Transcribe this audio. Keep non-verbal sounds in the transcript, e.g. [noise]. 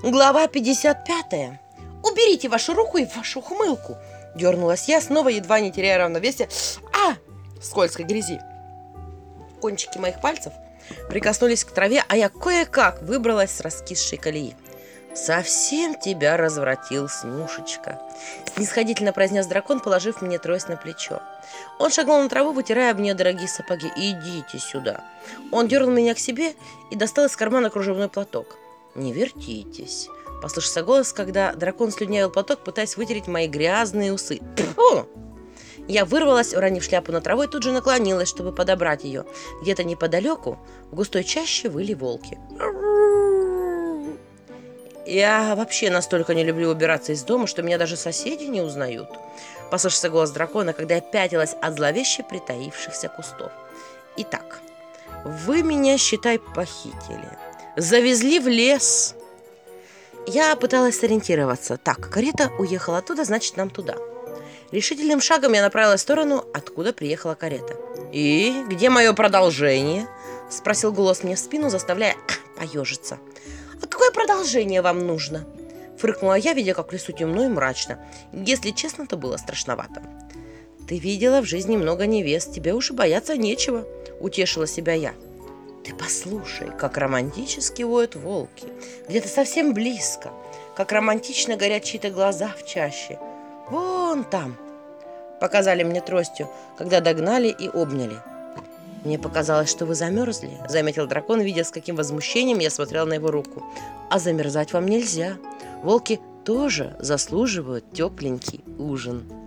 Глава 55. Уберите вашу руку и вашу ухмылку. Дернулась я, снова едва не теряя равновесия. А! Скользкой грязи. Кончики моих пальцев прикоснулись к траве, а я кое-как выбралась с раскисшей колеи. «Совсем тебя развратил, Снюшечка!» Снисходительно произнес дракон, положив мне трость на плечо. Он шагнул на траву, вытирая об нее дорогие сапоги. «Идите сюда!» Он дернул меня к себе и достал из кармана кружевной платок. «Не вертитесь!» Послышался голос, когда дракон слюнявил платок, пытаясь вытереть мои грязные усы. Фу! Я вырвалась, уронив шляпу на траву, и тут же наклонилась, чтобы подобрать ее. Где-то неподалеку, в густой чаще, выли волки. Я вообще настолько не люблю убираться из дома, что меня даже соседи не узнают. Послышался голос дракона, когда я пятилась от зловеще притаившихся кустов. Итак, вы меня, считай, похитили. Завезли в лес. Я пыталась сориентироваться. Так, карета уехала оттуда, значит, нам туда. Решительным шагом я направилась в сторону, откуда приехала карета. «И где мое продолжение?» – спросил голос мне в спину, заставляя [clears throat] поежиться. «А какое продолжение вам нужно?» Фыркнула я, видя, как в лесу темно и мрачно. Если честно, то было страшновато. «Ты видела в жизни много невест, тебе уж и бояться нечего», – утешила себя я. «Ты послушай, как романтически воют волки, где-то совсем близко, как романтично горят чьи-то глаза в чаще. Вон там!» Показали мне тростью, когда догнали и обняли. «Мне показалось, что вы замерзли», — заметил дракон, видя, с каким возмущением я смотрел на его руку. «А замерзать вам нельзя. Волки тоже заслуживают тепленький ужин».